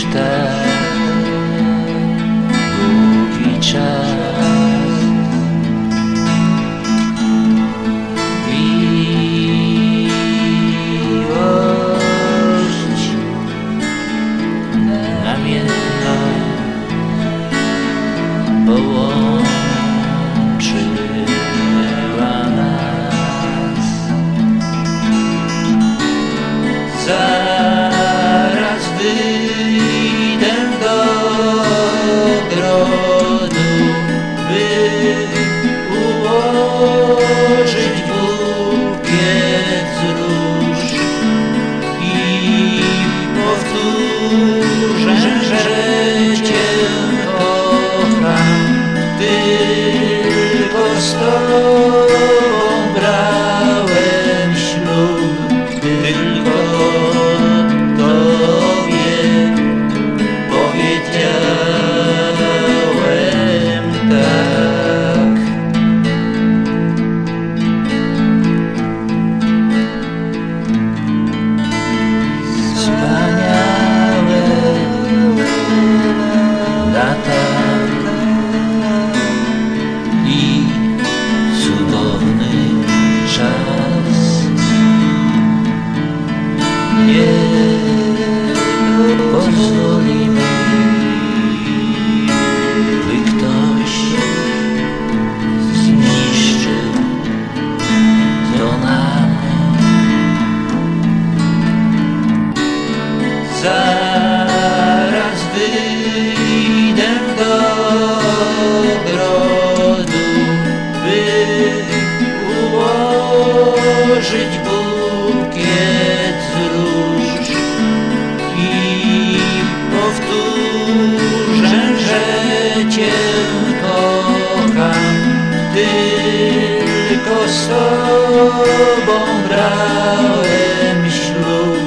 już tak długi czas. Miłość namienna just. Nie pozwolimy, by ktoś zniszczył to nam. Zaraz wyjdę do ogrodu, by ułożyć tobą brałem ślub,